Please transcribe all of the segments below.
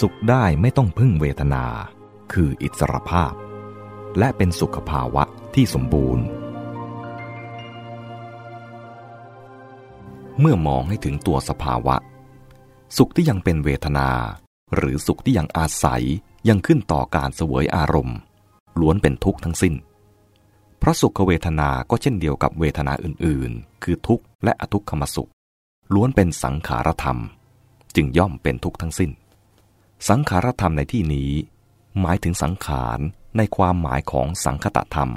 สุขได้ไม่ต้องพึ่งเวทนา คืออิสรภาพ และเป็นสุขภาวะที่สมบูรณ์ เมื่อมองให้ถึงตัวสภาวะ สุขที่ยังเป็นเวทนา หรือสุขที่ยังอาศัยยังขึ้นต่อการเสวยอารมณ์ ล้วนเป็นทุกข์ทั้งสิ้นเพราะสุขเวทนาก็เช่นเดียวกับเวทนาอื่นๆ คือทุกข์และอทุกขมสุข ล้วนเป็นสังขารธรรม จึงย่อมเป็นทุกข์ทั้งสิ้น สังขารธรรมในที่นี้ หมายถึงสังขารในความหมายของสังคตธรรม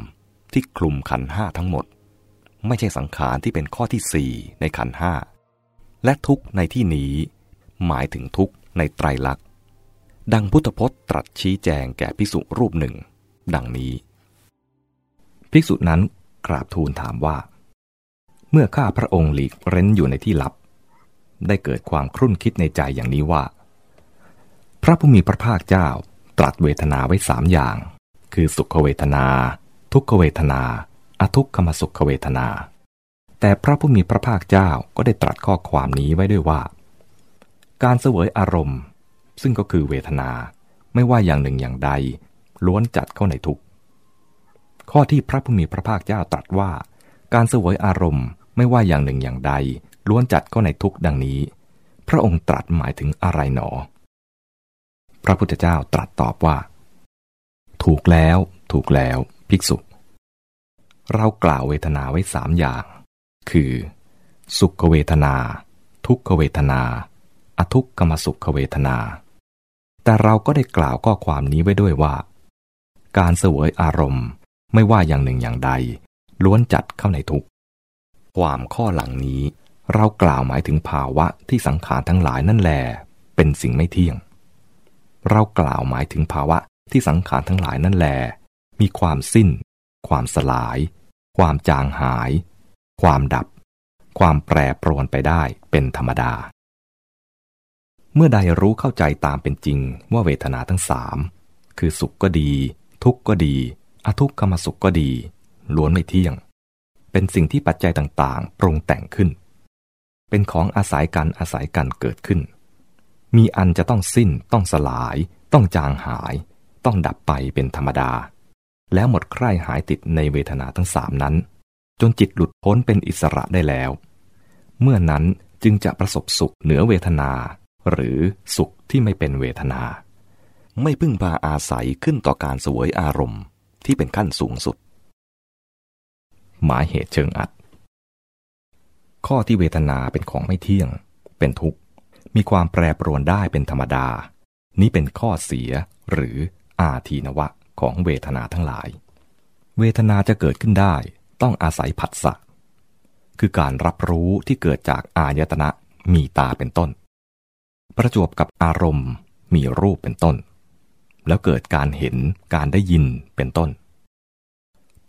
ที่คลุมขันห้าทั้งหมด ไม่ใช่สังขารที่เป็นข้อที่สี่ในขันห้าและทุกในที่นี้ หมายถึงทุกในไตรลักษณ์ดังพุทธพจน์ตรัสชี้แจงแก่ภิกษุรูปหนึ่ง ดังนี้ ภิกษุนั้นกราบทูลถามว่า เมื่อข้าพระองค์หลีกเร้นอยู่ในที่ลับ ได้เกิดความครุ่นคิดในใจอย่างนี้ว่า ระผู้มีพระภาคเจ้าตรัสเวทนาไว้สามอย่าง คือสุขเวทนา ทุกขเวทนา อทุกขมสุขเวทนา แต่พระผู้มีพระภาคเจ้าก็ได้ตรัสข้อความนี้ไว้ด้วยว่า การเสวยอารมณ์ ซึ่งก็คือเวทนาไม่ว่าอย่างหนึ่งอย่างใด ล้วนจัดเข้าในทุกข้อที่พระผู้มีพระภาคเจ้าตรัสว่า การเสวยอารมณ์ไม่ว่าอย่างหนึ่งอย่างใด ล้วนจัดเข้าในทุกดังนี้ พระองค์ตรัสหมายถึงอะไรหนอ พระพุทธเจ้าตรัสตอบว่า ถูกแล้วถูกแล้วภิกษุ เรากล่าวเวทนาไว้สามอย่าง คือ สุขเวทนา ทุกขเวทนา อทุกขมสุขเวทนา แต่เราก็ได้กล่าวข้อความนี้ไว้ด้วยว่า การเสวยอารมณ์ไม่ว่าอย่างหนึ่งอย่างใด ล้วนจัดเข้าในทุกความข้อหลังนี้ เรากล่าวหมายถึงภาวะที่สังขารทั้งหลายนั่นแล เป็นสิ่งไม่เที่ยง เรากล่าวหมายถึงภาวะที่สังขารทั้งหลายนั่นแล มีความสิ้น ความสลาย ความจางหาย ความดับ ความแปรปรวนไปได้เป็นธรรมดา เมื่อใดรู้เข้าใจตามเป็นจริงว่าเวทนาทั้งสามคือสุขก็ดี ทุกข์ก็ดี อทุกขมสุขก็ดี ล้วนไม่เที่ยง เป็นสิ่งที่ปัจจัยต่างๆ ปรุงแต่งขึ้น เป็นของอาศัยกันอาศัยกันเกิดขึ้น มีอันจะต้องสิ้น ต้องสลาย ต้องจางหาย ต้องดับไปเป็นธรรมดา แล้วหมดใคร่หายติดในเวทนาทั้งสามนั้น จนจิตหลุดพ้นเป็นอิสระได้แล้ว เมื่อนั้นจึงจะประสบสุขเหนือเวทนา หรือสุขที่ไม่เป็นเวทนา ไม่พึ่งพาอาศัยขึ้นต่อการสวยอารมณ์ที่เป็นขั้นสูงสุด หมายเหตุเชิงอัด ข้อที่เวทนาเป็นของไม่เที่ยง เป็นทุกข์ มีความแปรปรวนได้เป็นธรรมดา นี้เป็นข้อเสียหรืออาทีนวะของเวทนาทั้งหลาย เวทนาจะเกิดขึ้นได้ต้องอาศัยผัสสะ คือการรับรู้ที่เกิดจากอายตนะมีตาเป็นต้น ประจวบกับอารมณ์มีรูปเป็นต้น แล้วเกิดการเห็นการได้ยินเป็นต้น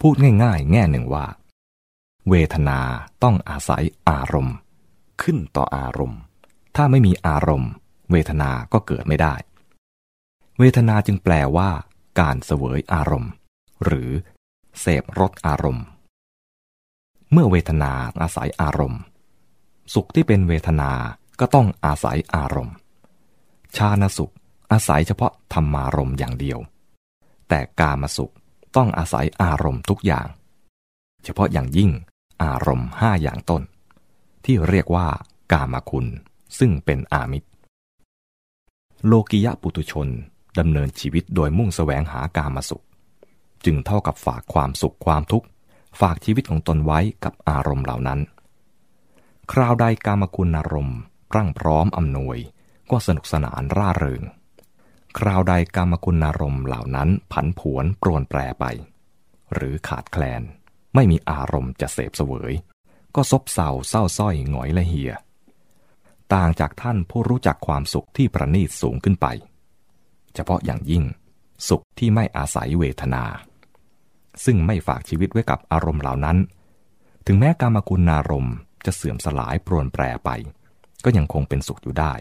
พูดง่ายๆ แง่หนึ่งว่า เวทนาต้องอาศัยอารมณ์ ขึ้นต่ออารมณ์ ถ้าไม่มีอารมณ์ เวทนาก็เกิดไม่ได้ เวทนาจึงแปลว่า การเสวยอารมณ์ หรือ เสพรสอารมณ์ เมื่อเวทนาอาศัยอารมณ์ สุขที่เป็นเวทนาก็ต้องอาศัยอารมณ์ ชาณสุขอาศัยเฉพาะธรรมารมณ์อย่างเดียว แต่กามสุขต้องอาศัยอารมณ์ทุกอย่าง เฉพาะอย่างยิ่งอารมณ์ห้าอย่างต้น ที่เรียกว่ากามคุณ ซึ่งเป็นอามิตร โลกิยะปุตุชนดำเนินชีวิตโดยมุ่งแสวงหากามสุข จึงเท่ากับฝากความสุขความทุกข์ ฝากชีวิตของตนไว้กับอารมณ์เหล่านั้น คราวใดกามคุณอารมณ์รั่งพร้อมอำนวยก็สนุกสนานร่าเริง คราวใดกรรมคุณอารมณ์เหล่านั้นผันผวนปรวนแปรไป หรือขาดแคลน ไม่มีอารมณ์จะเสพเสวย ก็ซบเซาเศร้าส้อยหงอยและเหีย ต่างจากท่านผู้รู้จักความสุขที่ประณีตสูงขึ้นไป เฉพาะอย่างยิ่ง สุขที่ไม่อาศัยเวทนา ซึ่งไม่ฝากชีวิตไว้กับอารมณ์เหล่านั้น ถึงแม้กรรมคุณอารมณ์จะเสื่อมสลายปรวนแปรไป ก็ยังคงเป็นสุขอยู่ได้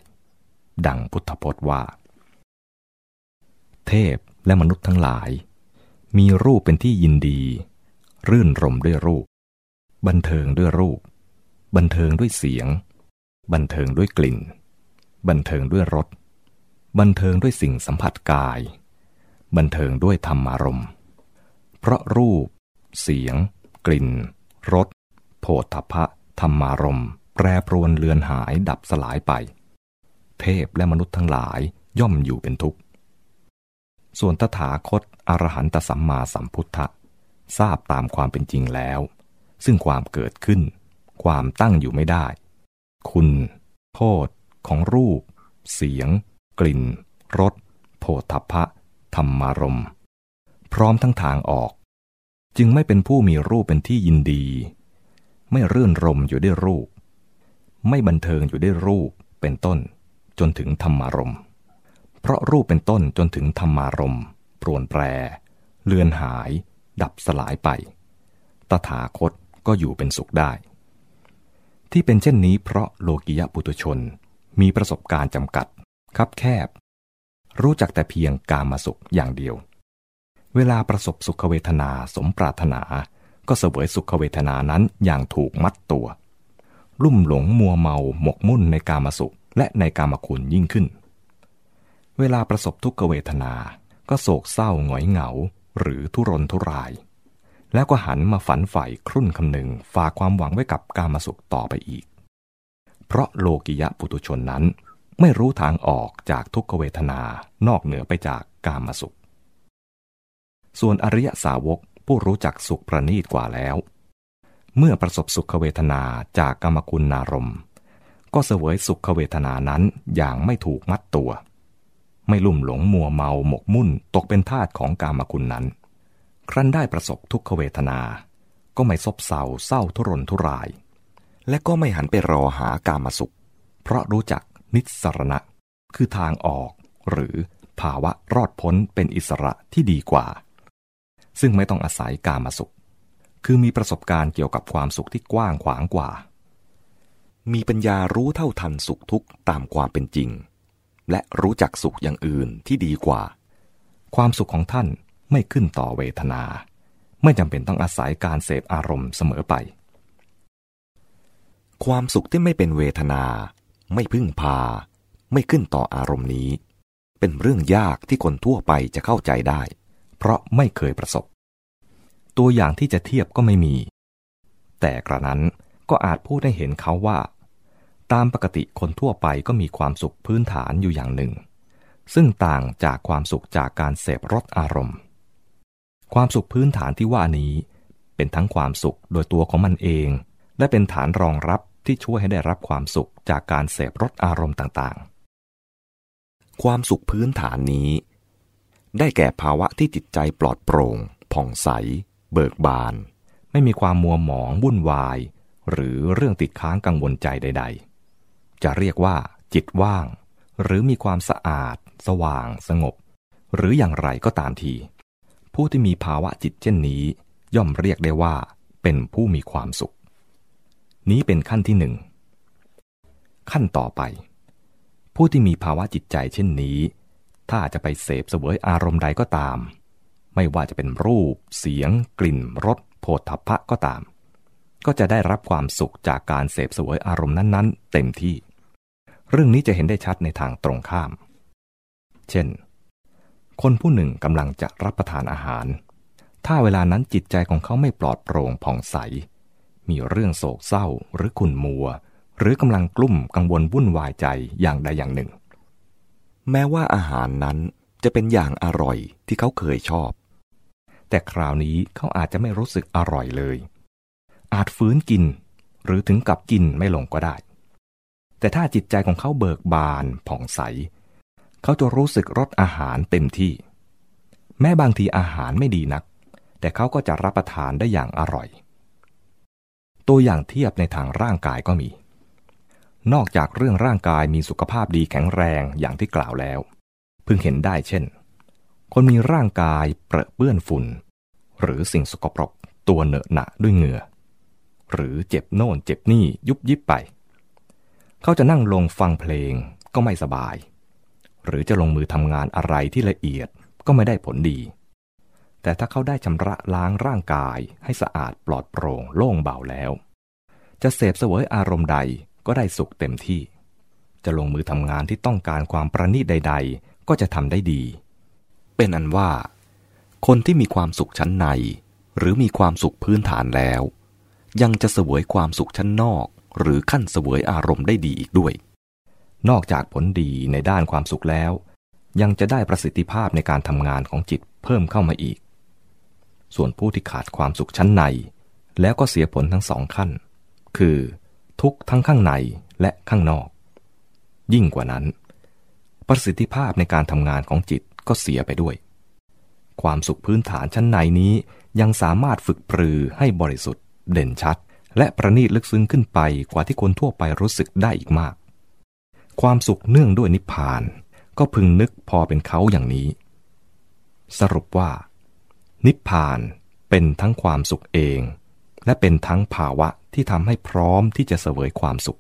ดังพุทธพจน์ว่า เทพและมนุษย์ทั้งหลาย มีรูปเป็นที่ยินดี รื่นรมด้วยรูป บันเทิงด้วยรูป บันเทิงด้วยเสียง บันเทิงด้วยกลิ่น บันเทิงด้วยรส บันเทิงด้วยสิ่งสัมผัสกาย บันเทิงด้วยธรรมารมณ์เพราะรูป เสียง กลิ่น รสโผฏฐพะธรรมารมณ์แปรปรวนเลือนหายดับสลายไป เทพและมนุษย์ทั้งหลายย่อมอยู่เป็นทุกข์ ส่วนตถาคตอรหันตสัมมาสัมพุทธะทราบตามความเป็นจริงแล้ว ซึ่งความเกิดขึ้น ความตั้งอยู่ไม่ได้ คุณ โทษ ของรูป เสียง กลิ่น รสโผฏฐพะธรรมารม พร้อมทั้งทางออก จึงไม่เป็นผู้มีรูปเป็นที่ยินดี ไม่เรื่นรมอยู่ด้วยรูป ไม่บันเทิงอยู่ด้วยรูปเป็นต้น จนถึงธรรมารม เพราะรูปเป็นต้นจนถึงธรรมารมปรวนแปร เลือนหาย ดับสลายไป ตถาคตก็อยู่เป็นสุขได้ ที่เป็นเช่นนี้เพราะโลกิยะปุตุชน มีประสบการณ์จำกัด คับแคบ รู้จักแต่เพียงกามาสุขอย่างเดียว เวลาประสบสุขเวทนาสมปรารถนา ก็เสวยสุขเวทนานั้นอย่างถูกมัดตัว ลุ่มหลงมัวเมาหมกมุ่นในกามาสุขและในกามคุณยิ่งขึ้น เวลาประสบทุกขเวทนา ก็โศกเศร้าหงอยเหงา หรือทุรนทุราย แล้วก็หันมาฝันใฝ่ครุ่นคำหนึ่งฝากความหวังไว้กับการมาสุขต่อไปอีก เพราะโลกิยะปุตุชนนั้น ไม่รู้ทางออกจากทุกขเวทนานอกเหนือไปจากกามาสุข ส่วนอริยสาวกผู้รู้จักสุขประณีตกว่าแล้ว เมื่อประสบสุขเวทนาจากกรรมคุณนารม ก็เสวยสุขเวทนานั้นอย่างไม่ถูกมัดตัว ไม่ลุ่มหลงมัวเมาหมกมุ่นตกเป็นทาสของกามคุณนั้น ครั้นได้ประสบทุกขเวทนา ก็ไม่ซบเซาเศร้าทุรนทุราย และก็ไม่หันไปรอหากามสุข เพราะรู้จักนิสรณะ คือทางออก หรือภาวะรอดพ้นเป็นอิสระที่ดีกว่า ซึ่งไม่ต้องอาศัยกามาสุข คือมีประสบการณ์เกี่ยวกับความสุขที่กว้างขวางกว่า มีปัญญารู้เท่าทันสุขทุกข์ตามความเป็นจริง และรู้จักสุขอย่างอื่นที่ดีกว่า ความสุขของท่าน ไม่ขึ้นต่อเวทนา ไม่จำเป็นต้องอาศัยการเสพอารมณ์เสมอไป ความสุขที่ไม่เป็นเวทนา ไม่พึ่งพา ไม่ขึ้นต่ออารมณ์นี้ เป็นเรื่องยากที่คนทั่วไปจะเข้าใจได้ เพราะไม่เคยประสบ ตัวอย่างที่จะเทียบก็ไม่มี แต่กระนั้นก็อาจพูดให้เห็นเขาว่า ตามปกติคนทั่วไปก็มีความสุขพื้นฐานอยู่อย่างหนึ่งซึ่งต่างจากความสุขจากการเสพรสอารมณ์ ความสุขพื้นฐานที่ว่านี้ เป็นทั้งความสุขโดยตัวของมันเอง และเป็นฐานรองรับที่ช่วยให้ได้รับความสุขจากการเสพรสอารมณ์ต่างๆ ความสุขพื้นฐานนี้ ได้แก่ภาวะที่จิตใจปลอดโปร่งผ่องใส เบิกบาน ไม่มีความมัวหมองวุ่นวาย หรือเรื่องติดค้างกังวลใจใด ๆ จะเรียกว่า จิตว่าง หรือมีความสะอาด สว่าง สงบ หรืออย่างไรก็ตามที ผู้ที่มีภาวะจิตเช่นนี้ ย่อมเรียกได้ว่า เป็นผู้มีความสุข นี้เป็นขั้นที่หนึ่งขั้นต่อไป ผู้ที่มีภาวะจิตใจเช่นนี้ ถ้าจะไปเสพเสวยอารมณ์ใดก็ตาม ไม่ว่าจะเป็นรูป เสียง กลิ่นรสโผฏฐัพพะก็ตาม ก็จะได้รับความสุขจากการเสพเสวยอารมณ์นั้น ๆ เต็มที่ เรื่องนี้จะเห็นได้ชัดในทางตรงข้าม เช่น คนผู้หนึ่งกำลังจะรับประทานอาหาร ถ้าเวลานั้นจิตใจของเขาไม่ปลอดโปร่งผ่องใส มีเรื่องโศกเศร้าหรือขุ่นมัว หรือกำลังกลุ่มกังวลวุ่นวายใจอย่างใดอย่างหนึ่ง แม้ว่าอาหารนั้นจะเป็นอย่างอร่อยที่เขาเคยชอบ แต่คราวนี้เขาอาจจะไม่รู้สึกอร่อยเลย อาจฟื้นกิน หรือถึงกับกินไม่ลงก็ได้ แต่ถ้าจิตใจของเขาเบิกบานผ่องใส เขาจะรู้สึกรสอาหารเต็มที่ แม้บางทีอาหารไม่ดีนัก แต่เขาก็จะรับประทานได้อย่างอร่อย ตัวอย่างเทียบในทางร่างกายก็มี นอกจากเรื่องร่างกายมีสุขภาพดีแข็งแรงอย่างที่กล่าวแล้ว พึงเห็นได้เช่น คนมีร่างกายเปรอะเปื้อนฝุ่น หรือสิ่งสกปรกตัวเหนอะหนะด้วยเหงื่อ หรือเจ็บโน่นเจ็บนี่ยุบยิบไป เขาจะนั่งลงฟังเพลงก็ไม่สบาย หรือจะลงมือทำงานอะไรที่ละเอียดก็ไม่ได้ผลดี แต่ถ้าเขาได้ชำระล้างร่างกายให้สะอาดปลอดโปร่งโล่งเบาแล้ว จะเสพเสวยอารมณ์ใดก็ได้สุขเต็มที่ จะลงมือทำงานที่ต้องการความประณีตใด ๆ ก็จะทำได้ดี เป็นอันว่า คนที่มีความสุขชั้นใน หรือมีความสุขพื้นฐานแล้ว ยังจะเสวยความสุขชั้นนอก หรือขั้นเสวยอารมณ์ได้ดีอีกด้วย นอกจากผลดีในด้านความสุขแล้ว ยังจะได้ประสิทธิภาพในการทำงานของจิตเพิ่มเข้ามาอีก ส่วนผู้ที่ขาดความสุขชั้นใน แล้วก็เสียผลทั้งสองขั้น คือ ทุกทั้งข้างในและข้างนอก ยิ่งกว่านั้น ประสิทธิภาพในการทำงานของจิตก็เสียไปด้วย ความสุขพื้นฐานชั้นในนี้ยังสามารถฝึกปรือให้บริสุทธิ์ เด่นชัด และประณีตลึกซึ้งขึ้นไปกว่าที่คนทั่วไปรู้สึกได้อีกมาก ความสุขเนื่องด้วยนิพพาน ก็พึงนึกพอเป็นเขาอย่างนี้ สรุปว่า นิพพานเป็นทั้งความสุขเอง และเป็นทั้งภาวะที่ทำให้พร้อมที่จะเสวยความสุข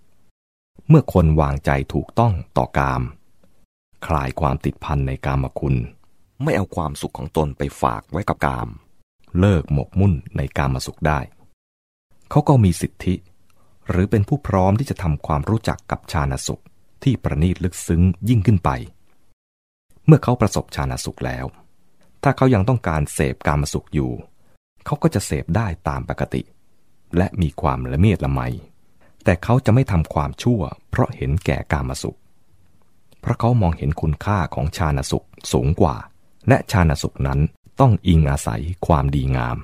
เมื่อคนวางใจถูกต้องต่อกาม คลายความติดพันในกามคุณ ไม่เอาความสุขของตนไปฝากไว้กับกาม เลิกหมกมุ่นในกามสุขได้ เขาก็มีสิทธิ หรือเป็นผู้พร้อมที่จะทำความรู้จักกับฌานสุข ที่ประณีตลึกซึ้งยิ่งขึ้นไป เมื่อเขาประสบฌานสุขแล้ว ถ้าเขายังต้องการเสพการมสุขอยู่ เขาก็จะเสพได้ตามปกติ และมีความละเมียดละไม แต่เขาจะไม่ทำความชั่ว เพราะเห็นแก่การมสุข เพราะเขามองเห็นคุณค่าของฌานสุขสูงกว่า และฌานสุขนั้นต้องอิงอาศัยความดีงาม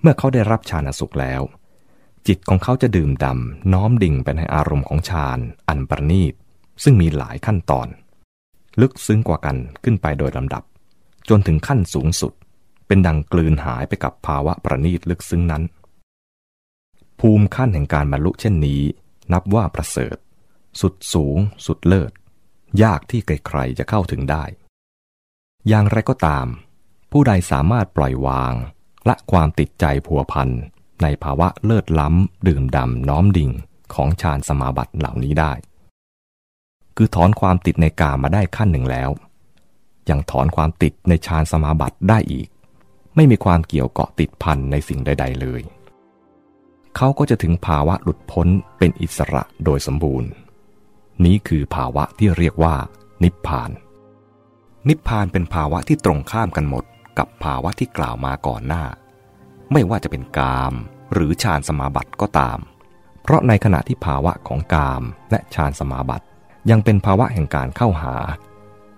เมื่อเขาได้รับฌานสุขแล้ว จิตของเขาจะดื่มดำน้อมดิ่งไปในอารมณ์ของฌานอันประณีต ซึ่งมีหลายขั้นตอน ลึกซึ้งกว่ากันขึ้นไปโดยลำดับ จนถึงขั้นสูงสุด เป็นดังกลืนหายไปกับภาวะประณีตลึกซึ้งนั้น ภูมิขั้นแห่งการบรรลุเช่นนี้ นับว่าประเสริฐ สุดสูง สุดเลิศ ยากที่ใครๆจะเข้าถึงได้ อย่างไรก็ตาม ผู้ใดสามารถปล่อยวาง ละความติดใจผัวพัน ในภาวะเลิศล้ำ ดื่มดำน้อมดิ่งของฌานสมาบัติเหล่านี้ได้ คือถอนความติดในกามมาได้ขั้นหนึ่งแล้ว ยังถอนความติดในฌานสมาบัติได้อีก ไม่มีความเกี่ยวเกาะติดพันในสิ่งใด ๆ เลย เขาก็จะถึงภาวะหลุดพ้นเป็นอิสระโดยสมบูรณ์ นี้คือภาวะที่เรียกว่า นิพพาน นิพพานเป็นภาวะที่ตรงข้ามกันหมดกับภาวะที่กล่าวมาก่อนหน้า ไม่ว่าจะเป็นกาม หรือฌานสมาบัติก็ตาม เพราะในขณะที่ภาวะของกามและฌานสมาบัติ ยังเป็นภาวะแห่งการเข้าหา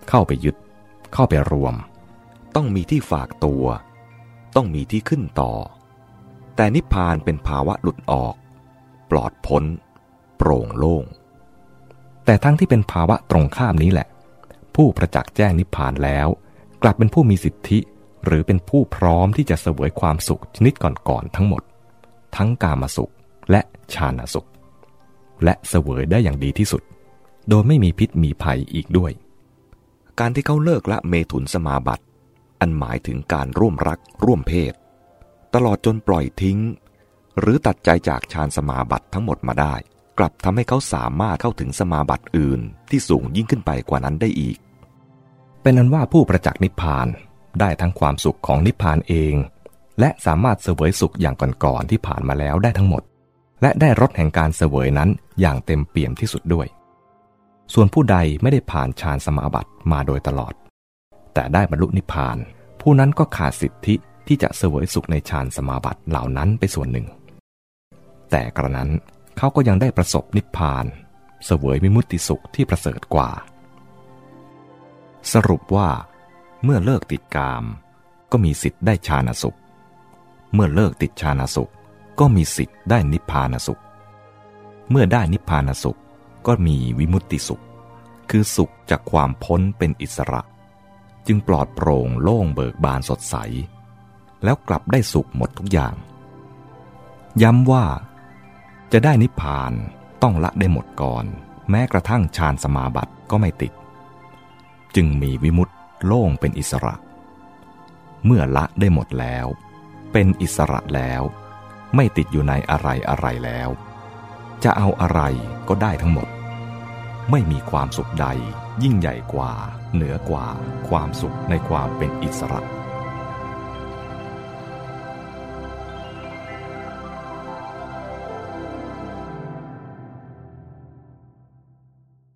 เข้าไปยึด เข้าไปรวม ต้องมีที่ฝากตัว ต้องมีที่ขึ้นต่อ แต่นิพพานเป็นภาวะหลุดออก ปลอดพ้น โปร่งโล่ง แต่ทั้งที่เป็นภาวะตรงข้ามนี้แหละ ผู้ประจักษ์แจ้งนิพพานแล้ว กลับเป็นผู้มีสิทธิ หรือเป็นผู้พร้อมที่จะเสวยความสุขชนิดก่อนๆทั้งหมด ทั้งกามสุขและฌานสุข และเสวยได้อย่างดีที่สุด โดยไม่มีพิษมีภัยอีกด้วย การที่เขาเลิกละเมถุนสมาบัติ อันหมายถึงการร่วมรักร่วมเพศ ตลอดจนปล่อยทิ้ง หรือตัดใจจากฌานสมาบัติทั้งหมดมาได้ กลับทำให้เขาสามารถเข้าถึงสมาบัติอื่นที่สูงยิ่งขึ้นไปกว่านั้นได้อีก เป็นนั้นว่าผู้ประจักษ์นิพพาน ได้ทั้งความสุขของนิพพานเอง และสามารถเสวยสุขอย่างก่อนๆที่ผ่านมาแล้วได้ทั้งหมด และได้รสแห่งการเสวยนั้นอย่างเต็มเปี่ยมที่สุดด้วย ส่วนผู้ใดไม่ได้ผ่านฌานสมาบัติมาโดยตลอด แต่ได้บรรลุนิพพาน ผู้นั้นก็ขาดสิทธิที่จะเสวยสุขในฌานสมาบัติเหล่านั้นไปส่วนหนึ่ง แต่กระนั้นเขาก็ยังได้ประสบนิพพาน เสวยมิมุติสุขที่ประเสริฐกว่า สรุปว่า เมื่อเลิกติดกาม ก็มีสิทธิ์ได้ฌานสุข เมื่อเลิกติดฌานสุข ก็มีสิทธิ์ได้นิพพานสุข เมื่อได้นิพพานสุข ก็มีวิมุตติสุข คือสุขจากความพ้นเป็นอิสระ จึงปลอดโปร่งโล่งเบิกบานสดใส แล้วกลับได้สุขหมดทุกอย่าง ย้ำว่า จะได้นิพพานต้องละได้หมดก่อน แม้กระทั่งฌานสมาบัติก็ไม่ติด จึงมีวิมุตติ โล่งเป็นอิสระ เมื่อละได้หมดแล้ว เป็นอิสระแล้ว ไม่ติดอยู่ในอะไรอะไรแล้ว จะเอาอะไรก็ได้ทั้งหมด ไม่มีความสุขใดยิ่งใหญ่กว่า เหนือกว่า ความสุขในความเป็นอิสระ